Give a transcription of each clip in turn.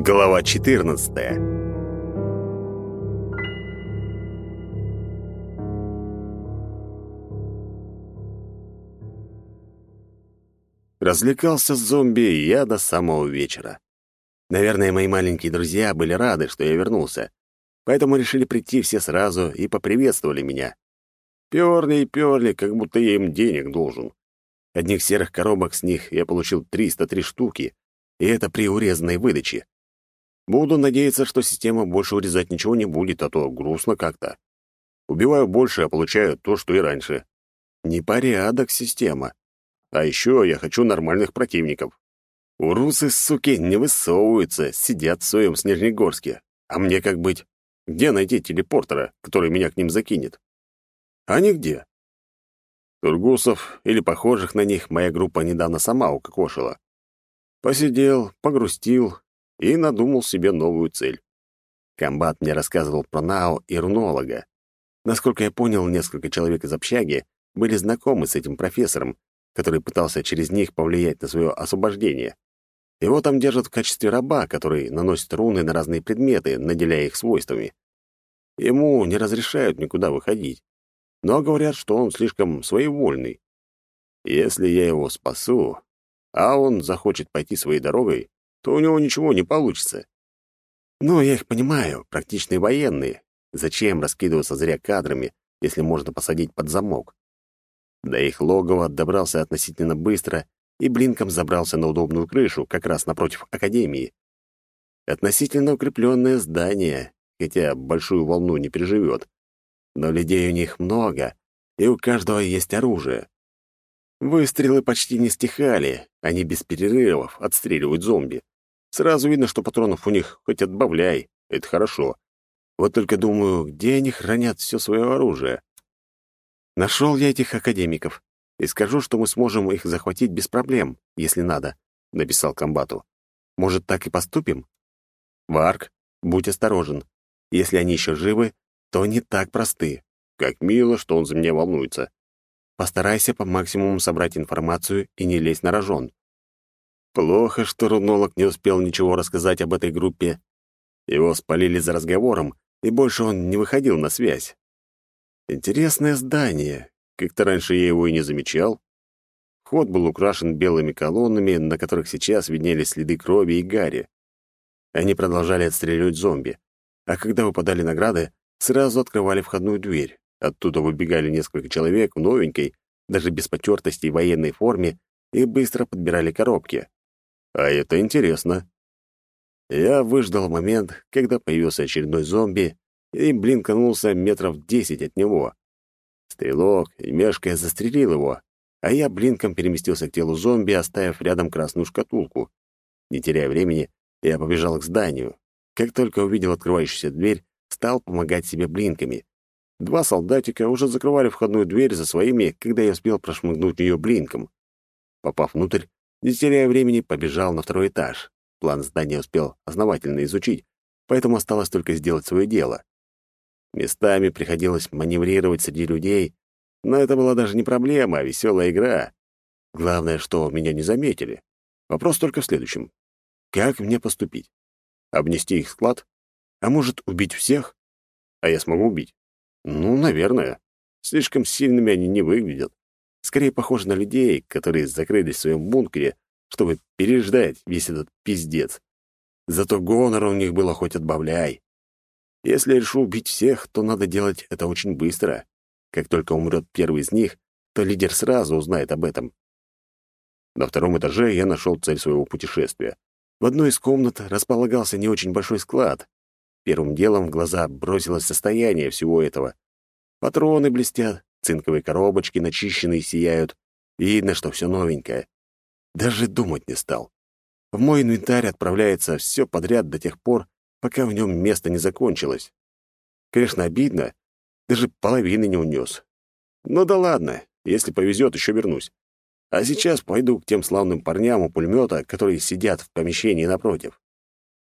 Глава 14. Развлекался с зомби я до самого вечера. Наверное, мои маленькие друзья были рады, что я вернулся, поэтому решили прийти все сразу и поприветствовали меня. Перли и перли, как будто я им денег должен. Одних серых коробок с них я получил 303 штуки, и это при урезанной выдаче. Буду надеяться, что система больше урезать ничего не будет, а то грустно как-то. Убиваю больше, а получаю то, что и раньше. Непорядок система. А еще я хочу нормальных противников. Урусы, суки, не высовываются, сидят в своем Снежнегорске. А мне как быть? Где найти телепортера, который меня к ним закинет? А нигде. Тургусов или похожих на них моя группа недавно сама укокошила. Посидел, погрустил и надумал себе новую цель. Комбат мне рассказывал про Нао и рунолога. Насколько я понял, несколько человек из общаги были знакомы с этим профессором, который пытался через них повлиять на свое освобождение. Его там держат в качестве раба, который наносит руны на разные предметы, наделяя их свойствами. Ему не разрешают никуда выходить, но говорят, что он слишком своевольный. Если я его спасу, а он захочет пойти своей дорогой, то у него ничего не получится. Но я их понимаю, практичные военные. Зачем раскидываться зря кадрами, если можно посадить под замок? До их логова добрался относительно быстро и блинком забрался на удобную крышу, как раз напротив академии. Относительно укрепленное здание, хотя большую волну не переживет. Но людей у них много, и у каждого есть оружие. Выстрелы почти не стихали, они без перерывов отстреливают зомби. Сразу видно, что патронов у них хоть отбавляй, это хорошо. Вот только думаю, где они хранят все свое оружие? Нашел я этих академиков и скажу, что мы сможем их захватить без проблем, если надо, — написал комбату. Может, так и поступим? Варк, будь осторожен. Если они еще живы, то не так просты. Как мило, что он за меня волнуется. Постарайся по максимуму собрать информацию и не лезь на рожон. Плохо, что рунолог не успел ничего рассказать об этой группе. Его спалили за разговором, и больше он не выходил на связь. Интересное здание. Как-то раньше я его и не замечал. Вход был украшен белыми колоннами, на которых сейчас виднелись следы крови и гари. Они продолжали отстреливать зомби, а когда выпадали награды, сразу открывали входную дверь. Оттуда выбегали несколько человек в новенькой, даже без потертостей военной форме, и быстро подбирали коробки. А это интересно. Я выждал момент, когда появился очередной зомби, и блинканулся метров десять от него. Стрелок, и мешкая, застрелил его, а я блинком переместился к телу зомби, оставив рядом красную шкатулку. Не теряя времени, я побежал к зданию. Как только увидел открывающуюся дверь, стал помогать себе блинками. Два солдатика уже закрывали входную дверь за своими, когда я успел прошмыгнуть ее блинком. Попав внутрь, не теряя времени, побежал на второй этаж. План здания успел основательно изучить, поэтому осталось только сделать свое дело. Местами приходилось маневрировать среди людей, но это была даже не проблема, а веселая игра. Главное, что меня не заметили. Вопрос только в следующем. Как мне поступить? Обнести их склад? А может, убить всех? А я смогу убить? Ну, наверное. Слишком сильными они не выглядят. Скорее похожи на людей, которые закрылись в своем бункере, чтобы переждать весь этот пиздец. Зато гонора у них было хоть отбавляй. Если решу убить всех, то надо делать это очень быстро. Как только умрет первый из них, то лидер сразу узнает об этом. На втором этаже я нашел цель своего путешествия. В одной из комнат располагался не очень большой склад. Первым делом в глаза бросилось состояние всего этого. Патроны блестят, цинковые коробочки начищенные сияют. Видно, что все новенькое. Даже думать не стал. В мой инвентарь отправляется все подряд до тех пор, пока в нем место не закончилось. Конечно, обидно, даже половины не унес. Ну да ладно, если повезет, еще вернусь. А сейчас пойду к тем славным парням у пулемета, которые сидят в помещении напротив.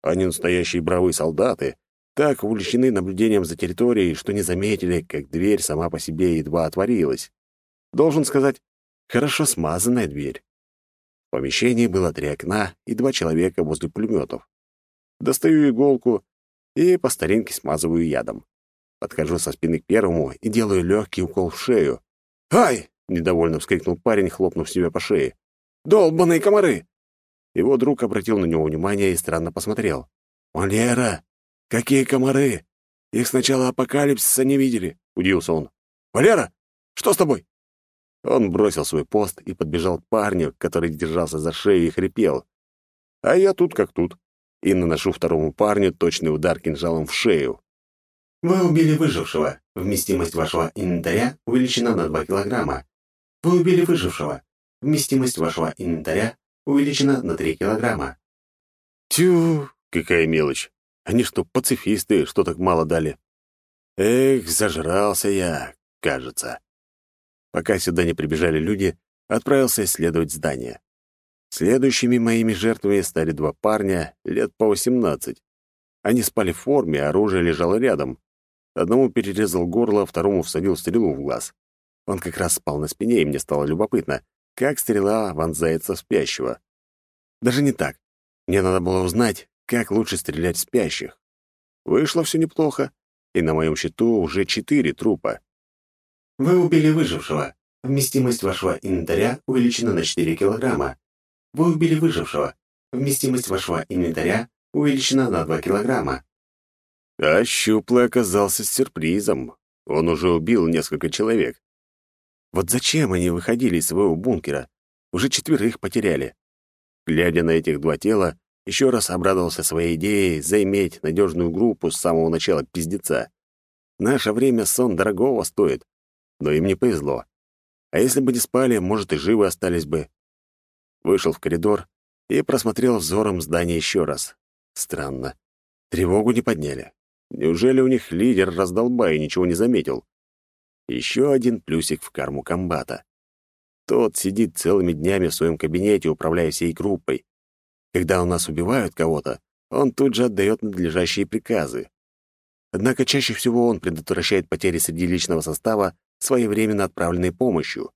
Они настоящие бравые солдаты, так увлечены наблюдением за территорией, что не заметили, как дверь сама по себе едва отворилась. Должен сказать, хорошо смазанная дверь. В помещении было три окна и два человека возле пулеметов. Достаю иголку и по старинке смазываю ядом. Подхожу со спины к первому и делаю легкий укол в шею. «Ай!» — недовольно вскрикнул парень, хлопнув себя по шее. «Долбаные комары!» Его друг обратил на него внимание и странно посмотрел. «Валера, какие комары? Их сначала апокалипсиса не видели», — удивился он. «Валера, что с тобой?» Он бросил свой пост и подбежал к парню, который держался за шею и хрипел. А я тут как тут. И наношу второму парню точный удар кинжалом в шею. Вы убили выжившего. Вместимость вашего инвентаря увеличена на 2 килограмма. Вы убили выжившего. Вместимость вашего инвентаря увеличена на 3 килограмма. Тю, какая мелочь. Они что, пацифисты, что так мало дали? Эх, зажрался я, кажется. Пока сюда не прибежали люди, отправился исследовать здание. Следующими моими жертвами стали два парня лет по восемнадцать. Они спали в форме, оружие лежало рядом. Одному перерезал горло, второму всадил стрелу в глаз. Он как раз спал на спине, и мне стало любопытно, как стрела вонзается в спящего. Даже не так. Мне надо было узнать, как лучше стрелять в спящих. Вышло все неплохо, и на моем счету уже четыре трупа. Вы убили выжившего. Вместимость вашего инвентаря увеличена на 4 килограмма. Вы убили выжившего. Вместимость вашего инвентаря увеличена на 2 килограмма. А щуплый оказался с сюрпризом. Он уже убил несколько человек. Вот зачем они выходили из своего бункера? Уже четверых потеряли. Глядя на этих два тела, еще раз обрадовался своей идее заиметь надежную группу с самого начала пиздеца. Наше время сон дорогого стоит но им не повезло. А если бы не спали, может, и живы остались бы. Вышел в коридор и просмотрел взором здание еще раз. Странно. Тревогу не подняли. Неужели у них лидер раздолбай и ничего не заметил? Еще один плюсик в карму комбата. Тот сидит целыми днями в своем кабинете, управляя всей группой. Когда у нас убивают кого-то, он тут же отдает надлежащие приказы. Однако чаще всего он предотвращает потери среди личного состава своевременно отправленной помощью.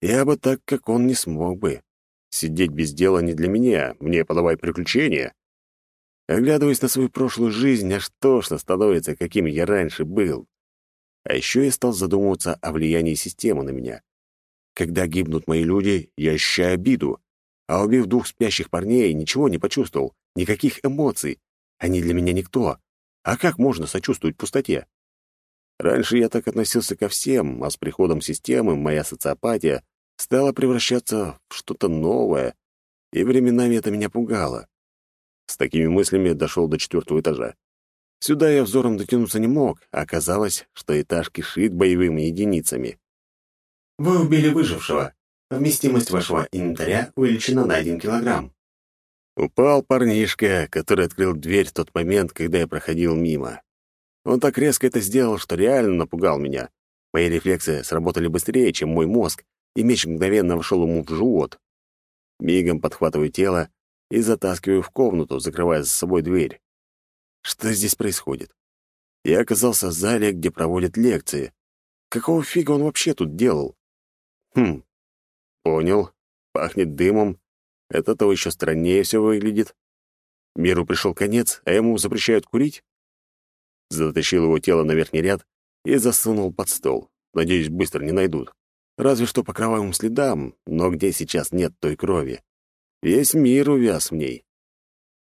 Я бы так, как он, не смог бы. Сидеть без дела не для меня, мне подавай приключения. Оглядываясь на свою прошлую жизнь, аж тошно становится, каким я раньше был. А еще я стал задумываться о влиянии системы на меня. Когда гибнут мои люди, я ощущаю обиду, а убив двух спящих парней, ничего не почувствовал, никаких эмоций. Они для меня никто. А как можно сочувствовать пустоте? Раньше я так относился ко всем, а с приходом системы моя социопатия стала превращаться в что-то новое, и временами это меня пугало. С такими мыслями дошел до четвертого этажа. Сюда я взором дотянуться не мог, а оказалось, что этаж кишит боевыми единицами. Вы убили выжившего. Вместимость вашего инвентаря увеличена на один килограмм. Упал парнишка, который открыл дверь в тот момент, когда я проходил мимо. Он так резко это сделал, что реально напугал меня. Мои рефлексы сработали быстрее, чем мой мозг, и меч мгновенно вошел ему в живот. Мигом подхватываю тело и затаскиваю в комнату, закрывая за собой дверь. Что здесь происходит? Я оказался в зале, где проводят лекции. Какого фига он вообще тут делал? Хм, понял. Пахнет дымом. Это то еще страннее все выглядит. Миру пришел конец, а ему запрещают курить? затащил его тело на верхний ряд и засунул под стол. Надеюсь, быстро не найдут. Разве что по кровавым следам, но где сейчас нет той крови? Весь мир увяз в ней.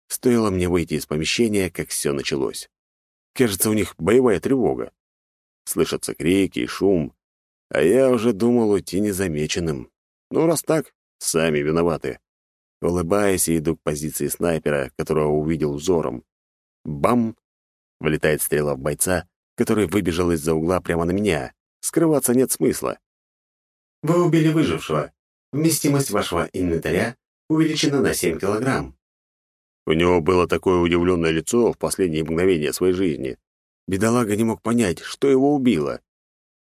Стоило мне выйти из помещения, как все началось. Кажется, у них боевая тревога. Слышатся крики и шум, а я уже думал уйти незамеченным. Ну, раз так, сами виноваты. Улыбаясь, иду к позиции снайпера, которого увидел взором. Бам! Вылетает стрела в бойца, который выбежал из-за угла прямо на меня. Скрываться нет смысла. Вы убили выжившего. Вместимость вашего инвентаря увеличена на 7 килограмм. У него было такое удивленное лицо в последние мгновения своей жизни. Бедолага не мог понять, что его убило.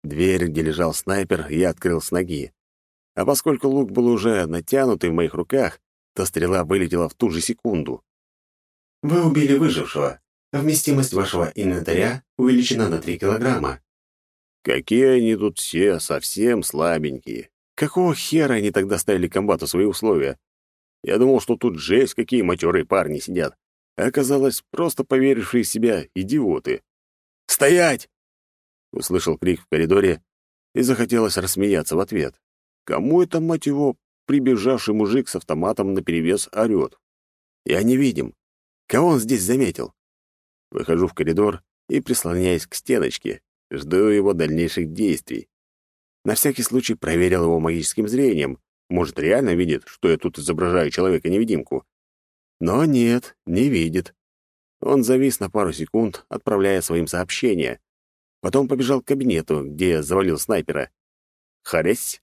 Дверь, где лежал снайпер, я открыл с ноги. А поскольку лук был уже натянутый в моих руках, то стрела вылетела в ту же секунду. Вы убили выжившего. Вместимость вашего инвентаря увеличена на 3 килограмма. Какие они тут все совсем слабенькие. Какого хера они тогда ставили комбату свои условия? Я думал, что тут жесть, какие матерые парни сидят. а оказалось просто поверившие в себя идиоты. «Стоять!» — услышал крик в коридоре и захотелось рассмеяться в ответ. Кому это, мать его, прибежавший мужик с автоматом наперевес орёт? Я не видим. Кого он здесь заметил? Выхожу в коридор и прислоняюсь к стеночке, жду его дальнейших действий. На всякий случай проверил его магическим зрением. Может, реально видит, что я тут изображаю человека-невидимку. Но нет, не видит. Он завис на пару секунд, отправляя своим сообщения. Потом побежал к кабинету, где завалил снайпера. Харесь.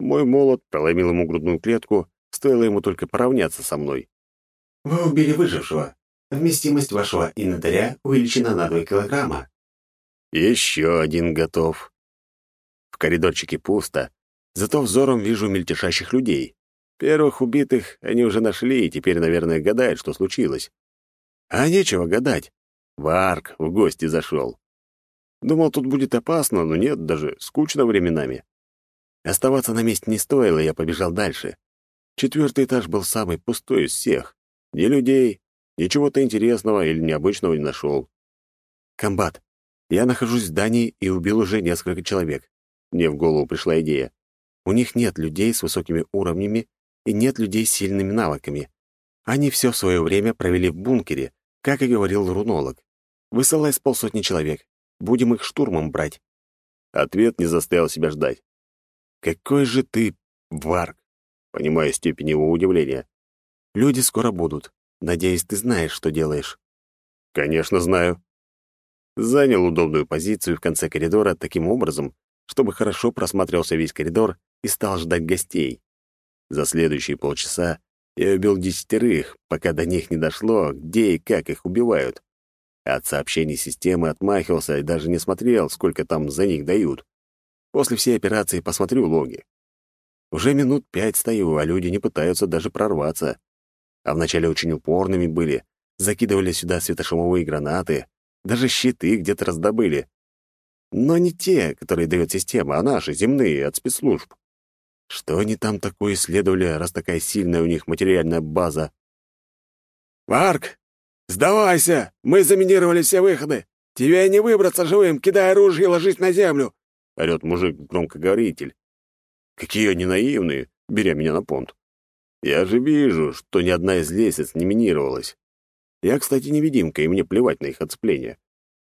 Мой молот проломил ему грудную клетку, стоило ему только поравняться со мной. «Вы убили выжившего. Вместимость вашего инвентаря увеличена на 2 килограмма». Еще один готов. В коридорчике пусто, зато взором вижу мельтешащих людей. Первых убитых они уже нашли и теперь, наверное, гадают, что случилось. А нечего гадать. Варк в гости зашел. Думал, тут будет опасно, но нет, даже скучно временами. Оставаться на месте не стоило, я побежал дальше. Четвертый этаж был самый пустой из всех. Ни людей, ни чего-то интересного или необычного не нашел. «Комбат, я нахожусь в здании и убил уже несколько человек». Мне в голову пришла идея. У них нет людей с высокими уровнями и нет людей с сильными навыками. Они все свое время провели в бункере, как и говорил рунолог. Высылай с полсотни человек. Будем их штурмом брать». Ответ не заставил себя ждать. «Какой же ты варк!» Понимая степень его удивления. «Люди скоро будут. Надеюсь, ты знаешь, что делаешь». «Конечно, знаю». Занял удобную позицию в конце коридора таким образом, чтобы хорошо просматривался весь коридор и стал ждать гостей. За следующие полчаса я убил десятерых, пока до них не дошло, где и как их убивают. От сообщений системы отмахивался и даже не смотрел, сколько там за них дают. После всей операции посмотрю логи. Уже минут пять стою, а люди не пытаются даже прорваться. А вначале очень упорными были, закидывали сюда светошумовые гранаты, даже щиты где-то раздобыли. Но не те, которые дает система, а наши, земные, от спецслужб. Что они там такое исследовали, раз такая сильная у них материальная база? «Варк, «Сдавайся! Мы заминировали все выходы! Тебе не выбраться живым! Кидай оружие и ложись на землю!» — орёт мужик-громкоговоритель. «Какие они наивные, беря меня на понт! Я же вижу, что ни одна из лестниц не минировалась. Я, кстати, невидимка, и мне плевать на их отцепление.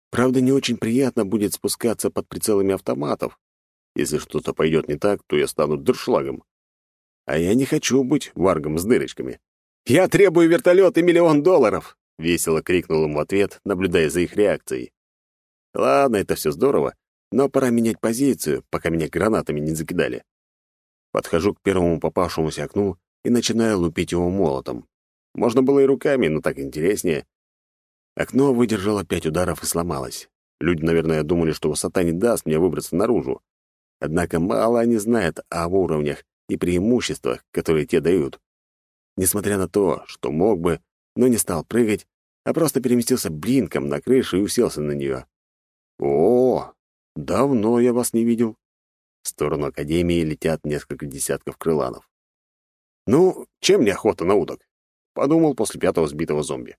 Правда, не очень приятно будет спускаться под прицелами автоматов. Если что-то пойдет не так, то я стану дуршлагом. А я не хочу быть варгом с дырочками. Я требую вертолет и миллион долларов!» — весело крикнул ему в ответ, наблюдая за их реакцией. «Ладно, это все здорово, но пора менять позицию, пока меня гранатами не закидали». Подхожу к первому попавшемуся окну и начинаю лупить его молотом. Можно было и руками, но так интереснее. Окно выдержало пять ударов и сломалось. Люди, наверное, думали, что высота не даст мне выбраться наружу. Однако мало они знают о уровнях и преимуществах, которые те дают. Несмотря на то, что мог бы, но не стал прыгать, а просто переместился блинком на крышу и уселся на нее. «О, давно я вас не видел». В сторону Академии летят несколько десятков крыланов. «Ну, чем мне охота на уток?» — подумал после пятого сбитого зомби.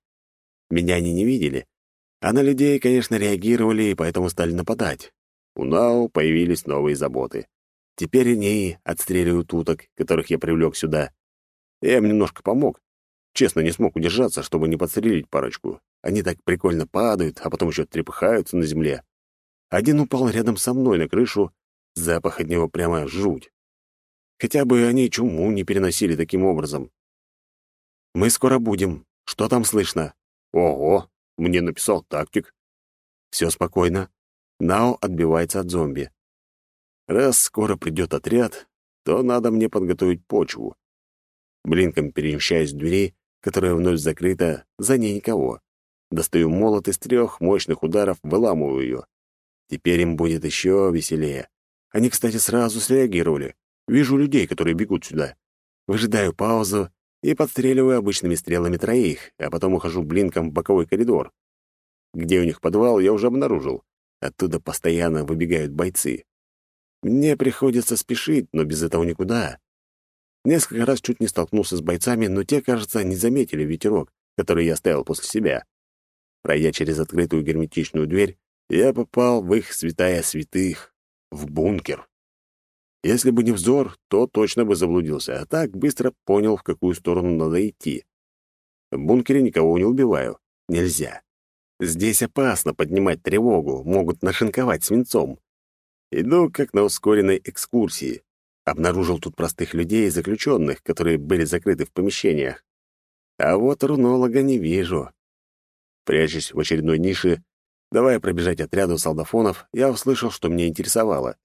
Меня они не видели, а на людей, конечно, реагировали и поэтому стали нападать. У Нау появились новые заботы. Теперь они отстреливают уток, которых я привлек сюда. Я им немножко помог, Честно, не смог удержаться, чтобы не подстрелить парочку. Они так прикольно падают, а потом еще трепыхаются на земле. Один упал рядом со мной на крышу, запах от него прямо жуть. Хотя бы они чуму не переносили таким образом. «Мы скоро будем. Что там слышно?» «Ого!» — мне написал тактик. «Все спокойно. Нао отбивается от зомби. Раз скоро придет отряд, то надо мне подготовить почву. Блинком перемещаюсь в двери которая вновь закрыта, за ней никого. Достаю молот из трех мощных ударов, выламываю ее. Теперь им будет еще веселее. Они, кстати, сразу среагировали. Вижу людей, которые бегут сюда. Выжидаю паузу и подстреливаю обычными стрелами троих, а потом ухожу блинком в боковой коридор. Где у них подвал, я уже обнаружил. Оттуда постоянно выбегают бойцы. Мне приходится спешить, но без этого никуда. Несколько раз чуть не столкнулся с бойцами, но те, кажется, не заметили ветерок, которые я оставил после себя. Пройдя через открытую герметичную дверь, я попал в их святая святых, в бункер. Если бы не взор, то точно бы заблудился, а так быстро понял, в какую сторону надо идти. В бункере никого не убиваю. Нельзя. Здесь опасно поднимать тревогу, могут нашинковать свинцом. Иду как на ускоренной экскурсии. Обнаружил тут простых людей и заключенных, которые были закрыты в помещениях. А вот рунолога не вижу. Прячась в очередной нише, давая пробежать отряду солдафонов, я услышал, что меня интересовало.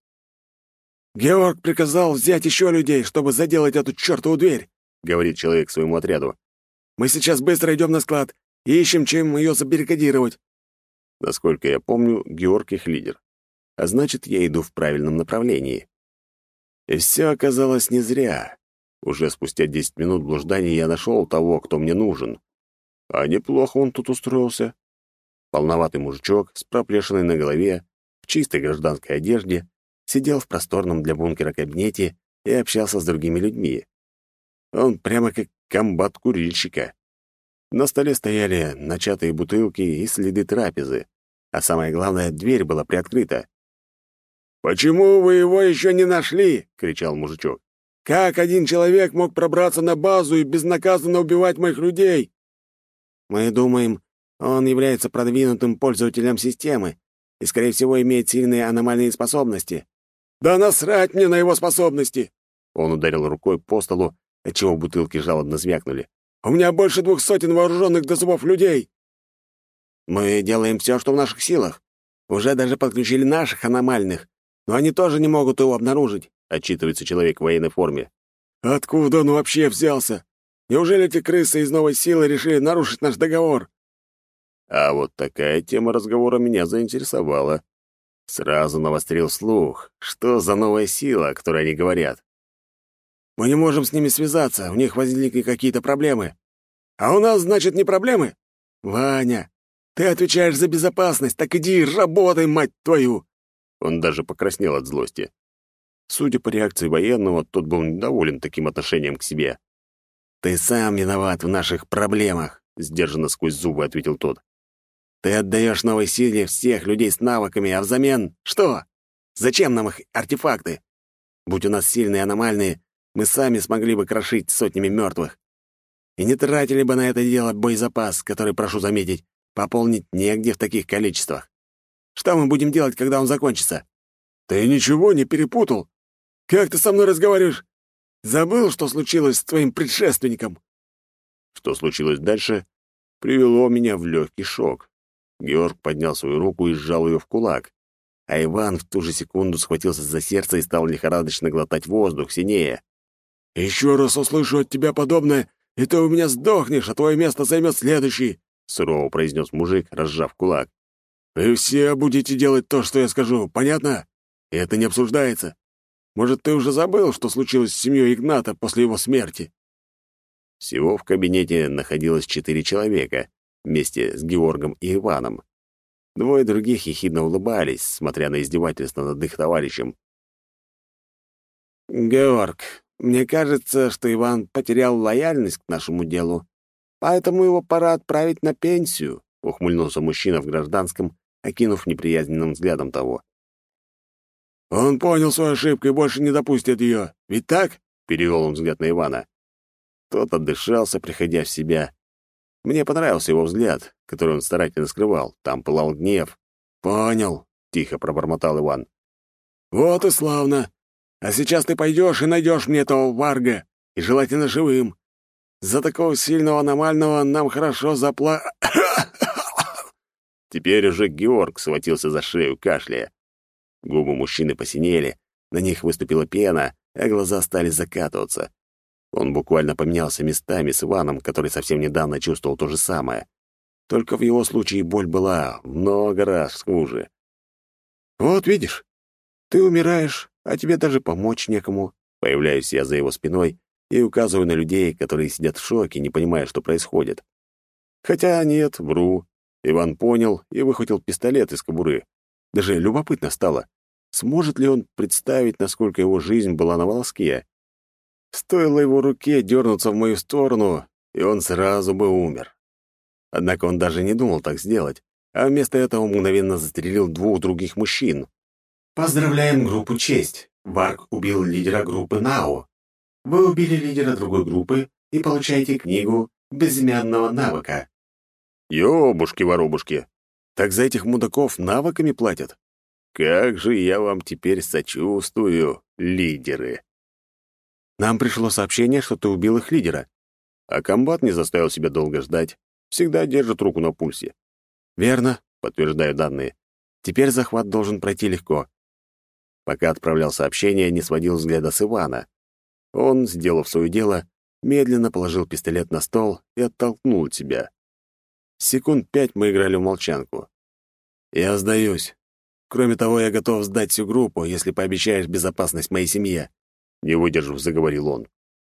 «Георг приказал взять еще людей, чтобы заделать эту чертову дверь», — говорит человек своему отряду. «Мы сейчас быстро идем на склад и ищем, чем ее забаррикадировать». Насколько я помню, Георг их лидер. А значит, я иду в правильном направлении. И все оказалось не зря. Уже спустя десять минут блужданий я нашел того, кто мне нужен. А неплохо он тут устроился. Полноватый мужичок с проплешиной на голове, в чистой гражданской одежде, сидел в просторном для бункера кабинете и общался с другими людьми. Он прямо как комбат курильщика. На столе стояли начатые бутылки и следы трапезы, а самое главное, дверь была приоткрыта. «Почему вы его еще не нашли?» — кричал мужичок. «Как один человек мог пробраться на базу и безнаказанно убивать моих людей?» «Мы думаем, он является продвинутым пользователем системы и, скорее всего, имеет сильные аномальные способности». «Да насрать мне на его способности!» Он ударил рукой по столу, отчего бутылки жалобно звякнули. «У меня больше двух сотен вооруженных до зубов людей!» «Мы делаем все, что в наших силах. Уже даже подключили наших аномальных, но они тоже не могут его обнаружить», — отчитывается человек в военной форме. «Откуда он вообще взялся? Неужели эти крысы из новой силы решили нарушить наш договор?» А вот такая тема разговора меня заинтересовала. Сразу навострил слух. Что за новая сила, о которой они говорят? «Мы не можем с ними связаться, у них возникли какие-то проблемы». «А у нас, значит, не проблемы?» «Ваня, ты отвечаешь за безопасность, так иди работай, мать твою!» Он даже покраснел от злости. Судя по реакции военного, тот был недоволен таким отношением к себе. «Ты сам виноват в наших проблемах», — сдержанно сквозь зубы ответил тот. «Ты отдаешь новой силе всех людей с навыками, а взамен что? Зачем нам их артефакты? Будь у нас сильные аномальные, мы сами смогли бы крошить сотнями мертвых. И не тратили бы на это дело боезапас, который, прошу заметить, пополнить негде в таких количествах. Что мы будем делать, когда он закончится? Ты ничего не перепутал? Как ты со мной разговариваешь? Забыл, что случилось с твоим предшественником? Что случилось дальше, привело меня в легкий шок. Георг поднял свою руку и сжал ее в кулак, а Иван в ту же секунду схватился за сердце и стал лихорадочно глотать воздух синее. «Еще раз услышу от тебя подобное, и ты у меня сдохнешь, а твое место займет следующий», — сурово произнес мужик, разжав кулак. «Вы все будете делать то, что я скажу, понятно? И это не обсуждается. Может, ты уже забыл, что случилось с семьей Игната после его смерти?» Всего в кабинете находилось четыре человека вместе с Георгом и Иваном. Двое других ехидно улыбались, смотря на издевательство над их товарищем. «Георг, мне кажется, что Иван потерял лояльность к нашему делу, поэтому его пора отправить на пенсию», — ухмыльнулся мужчина в гражданском, окинув неприязненным взглядом того. «Он понял свою ошибку и больше не допустит ее. Ведь так?» — перевел он взгляд на Ивана. Тот отдышался, приходя в себя. Мне понравился его взгляд, который он старательно скрывал. Там пылал гнев. «Понял», — тихо пробормотал Иван. «Вот и славно. А сейчас ты пойдешь и найдешь мне этого варга, и желательно живым. За такого сильного аномального нам хорошо запла...» Теперь уже Георг схватился за шею, кашляя. Губы мужчины посинели, на них выступила пена, а глаза стали закатываться. Он буквально поменялся местами с Иваном, который совсем недавно чувствовал то же самое. Только в его случае боль была много раз хуже. «Вот видишь, ты умираешь, а тебе даже помочь некому». Появляюсь я за его спиной и указываю на людей, которые сидят в шоке, не понимая, что происходит. Хотя нет, вру. Иван понял и выхватил пистолет из кобуры. Даже любопытно стало, сможет ли он представить, насколько его жизнь была на волоске. Стоило его руке дернуться в мою сторону, и он сразу бы умер. Однако он даже не думал так сделать, а вместо этого мгновенно застрелил двух других мужчин. Поздравляем группу «Честь». Варк убил лидера группы НАО. Вы убили лидера другой группы и получаете книгу безымянного навыка. Ёбушки-воробушки! Так за этих мудаков навыками платят? Как же я вам теперь сочувствую, лидеры. Нам пришло сообщение, что ты убил их лидера. А комбат не заставил себя долго ждать. Всегда держит руку на пульсе. Верно, подтверждаю данные. Теперь захват должен пройти легко. Пока отправлял сообщение, не сводил взгляда с Ивана. Он, сделав свое дело, медленно положил пистолет на стол и оттолкнул от себя. Секунд пять мы играли в молчанку. «Я сдаюсь. Кроме того, я готов сдать всю группу, если пообещаешь безопасность моей семье», — не выдержав, заговорил он.